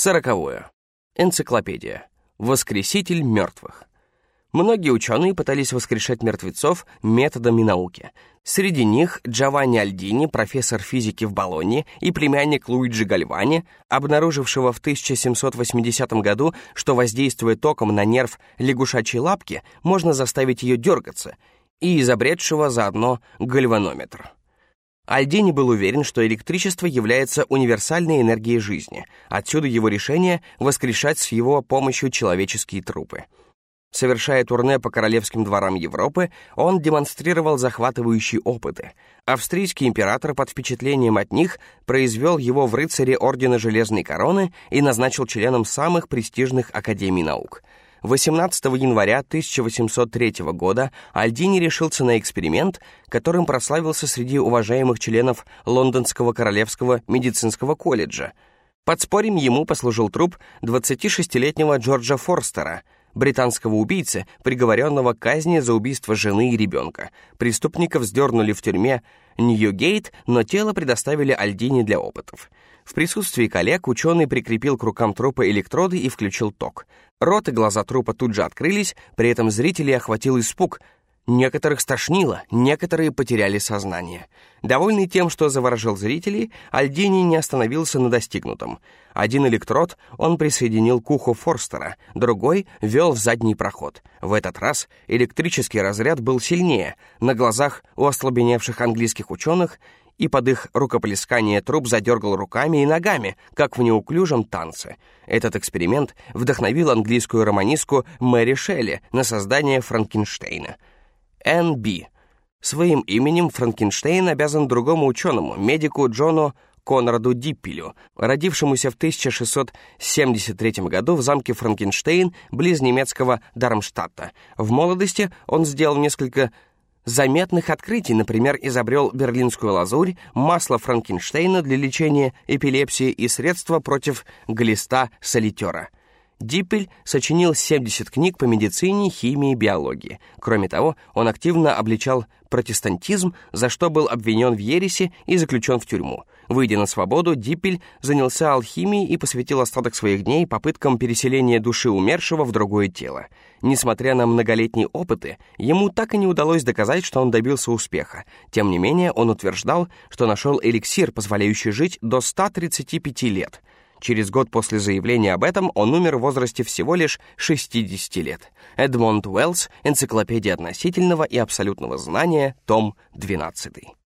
Сороковое. Энциклопедия. Воскреситель мертвых. Многие ученые пытались воскрешать мертвецов методами науки. Среди них Джованни Альдини, профессор физики в Болонье и племянник Луиджи Гальвани, обнаружившего в 1780 году, что воздействуя током на нерв лягушачьей лапки, можно заставить ее дергаться, и изобретшего заодно гальванометр. Альдини был уверен, что электричество является универсальной энергией жизни, отсюда его решение воскрешать с его помощью человеческие трупы. Совершая турне по королевским дворам Европы, он демонстрировал захватывающие опыты. Австрийский император под впечатлением от них произвел его в рыцаре Ордена Железной Короны и назначил членом самых престижных академий наук. 18 января 1803 года Альдини решился на эксперимент, которым прославился среди уважаемых членов Лондонского Королевского медицинского колледжа. Подспорьем ему послужил труп 26-летнего Джорджа Форстера — британского убийцы, приговоренного к казни за убийство жены и ребенка. Преступника вздернули в тюрьме Ньюгейт, но тело предоставили Альдине для опытов. В присутствии коллег ученый прикрепил к рукам трупа электроды и включил ток. Рот и глаза трупа тут же открылись, при этом зрителей охватил испуг — Некоторых стошнило, некоторые потеряли сознание. Довольный тем, что заворожил зрителей, Альдини не остановился на достигнутом. Один электрод он присоединил к уху Форстера, другой вел в задний проход. В этот раз электрический разряд был сильнее. На глазах у ослабеневших английских ученых и под их рукоплескание труп задергал руками и ногами, как в неуклюжем танце. Этот эксперимент вдохновил английскую романистку Мэри Шелли на создание Франкенштейна — Н.Б. Своим именем Франкенштейн обязан другому ученому, медику Джону Конраду Диппелю, родившемуся в 1673 году в замке Франкенштейн близ немецкого Дармштадта. В молодости он сделал несколько заметных открытий, например, изобрел берлинскую лазурь, масло Франкенштейна для лечения эпилепсии и средства против глиста солитера – Диппель сочинил 70 книг по медицине, химии и биологии. Кроме того, он активно обличал протестантизм, за что был обвинен в ереси и заключен в тюрьму. Выйдя на свободу, Диппель занялся алхимией и посвятил остаток своих дней попыткам переселения души умершего в другое тело. Несмотря на многолетние опыты, ему так и не удалось доказать, что он добился успеха. Тем не менее, он утверждал, что нашел эликсир, позволяющий жить до 135 лет — Через год после заявления об этом он умер в возрасте всего лишь 60 лет. Эдмонд Уэллс, «Энциклопедия относительного и абсолютного знания», том 12.